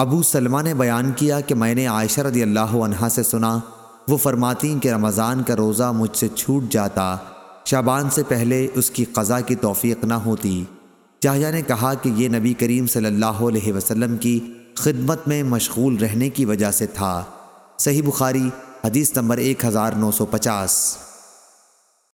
ابو سلمہ نے بیان کیا کہ میں نے عائشہ رضی اللہ عنہا سے سنا، وہ فرماتی کہ رمضان کا روزہ مجھ سے چھوٹ جاتا شابان سے پہلے اس کی قضا کی توفیق نہ ہوتی۔ جاہیہ نے کہا کہ یہ نبی کریم صلی اللہ علیہ وسلم کی خدمت میں مشغول رہنے کی وجہ سے تھا۔ صحیح بخاری، حدیث نمبر ایک ہزار نو سو پچاس۔